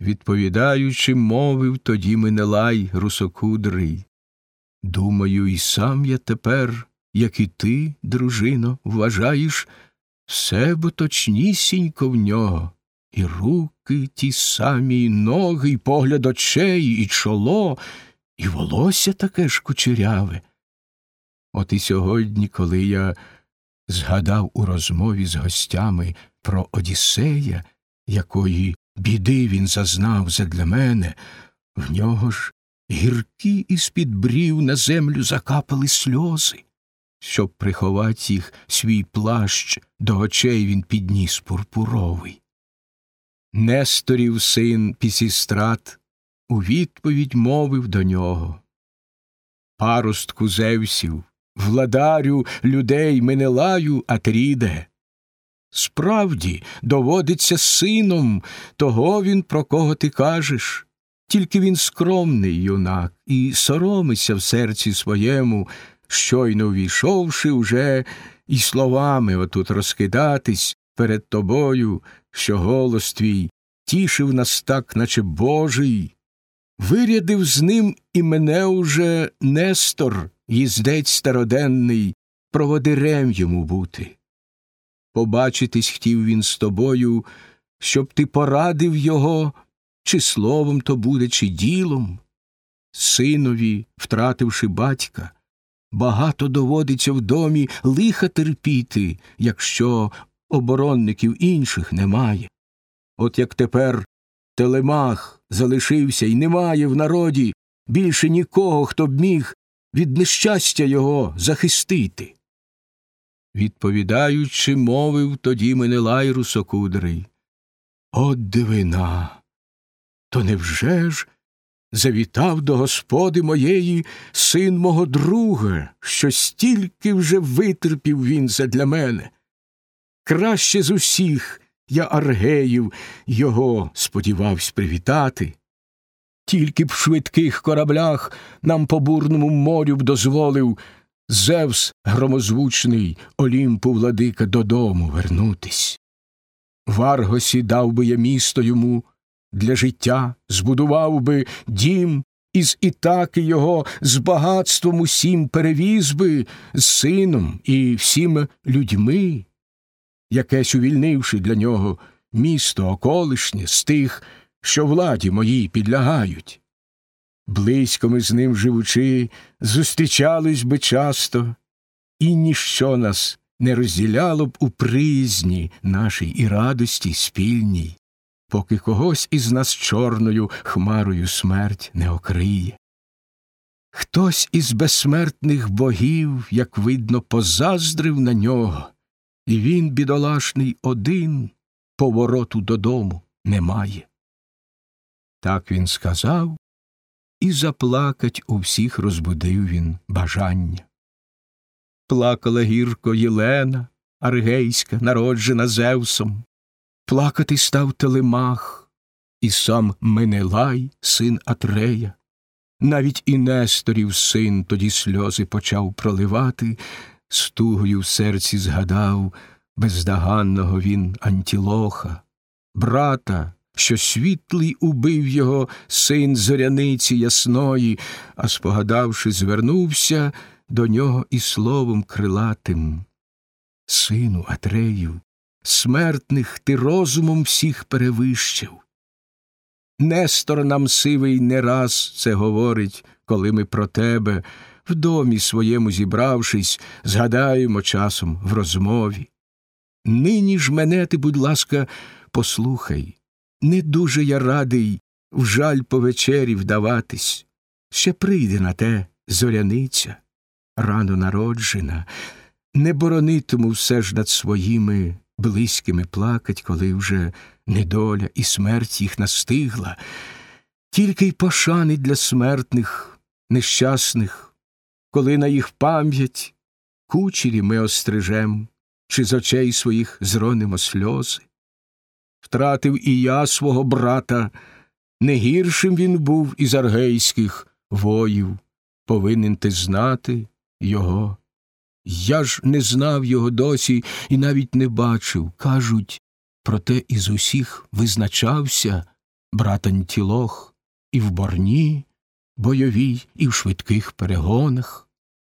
відповідаючи, мовив тоді Менелай русокудрий. Думаю, і сам я тепер, як і ти, дружино, вважаєш, все бо точнісінько в нього, і руки ті самі, і ноги, і погляд очей, і чоло, і волосся таке ж кучеряве. От і сьогодні, коли я згадав у розмові з гостями про Одіссея, якої біди він зазнав задля мене, в нього ж гіркі із під брів на землю закапали сльози. Щоб приховати їх свій плащ до очей він підніс пурпуровий. Несторів син Пісістрат у відповідь мовив до нього Паростку Зевсів, владарю людей Менелаю Атріде. Справді доводиться сином того він, про кого ти кажеш, тільки він скромний юнак і соромиться в серці своєму, щойно увійшовши уже і словами отут розкидатись перед тобою, що голос твій тішив нас так, наче Божий. Вирядив з ним і мене уже Нестор, їздець староденний, проводирем йому бути. Побачитись хотів він з тобою, щоб ти порадив його, чи словом то буде, чи ділом. Синові, втративши батька, багато доводиться в домі лиха терпіти, якщо оборонників інших немає. От як тепер телемах залишився і немає в народі більше нікого, хто б міг від нещастя його захистити. Відповідаючи, мовив тоді Менелай русокудрий. От дивина. То невже ж завітав до господи моєї син мого друга, що стільки вже витерпів він задля мене? Краще з усіх я аргеїв його сподівався привітати. Тільки б в швидких кораблях нам по бурному морю б дозволив Зевс громозвучний Олімпу владика додому вернутись. В Аргосі дав би я місто йому для життя, збудував би дім, із Ітаки його з багатством усім перевіз би з сином і всіми людьми, якесь увільнивши для нього місто околишнє з тих, що владі моїй підлягають. Близько ми з ним живучи, зустрічались би часто, і ніщо нас не розділяло б у приязні нашій і радості спільній, поки когось із нас чорною хмарою смерть не окриє. Хтось із безсмертних богів, як видно, позаздрив на нього, і він, бідолашний, один повороту додому не має. Так він сказав, і заплакать у всіх розбудив він бажання. Плакала гірко Єлена, аргейська, народжена Зевсом, плакати став Телемах, і сам Менелай, син Атрея. Навіть і Несторів син тоді сльози почав проливати, стугою в серці згадав бездоганного він Антілоха, брата, що світлий убив його син зоряниці ясної, а спогадавши, звернувся до нього і словом крилатим. Сину Атрею, смертних ти розумом всіх перевищив. Нестор нам сивий не раз це говорить, коли ми про тебе, в домі своєму зібравшись, згадаємо часом в розмові. Нині ж мене ти, будь ласка, послухай. Не дуже я радий в жаль по вечері вдаватись. Ще прийде на те зоряниця, рано народжена, не боронитиму все ж над своїми близькими плакать, коли вже недоля і смерть їх настигла, тільки й пошани для смертних, нещасних, коли на їх пам'ять кучері ми острижем, чи з очей своїх зронимо сльози. Втратив і я свого брата, не гіршим він був із аргейських воїв, повинен ти знати його. Я ж не знав його досі і навіть не бачив. Кажуть, проте із усіх визначався брат Антілох і в борні бойовій, і в швидких перегонах.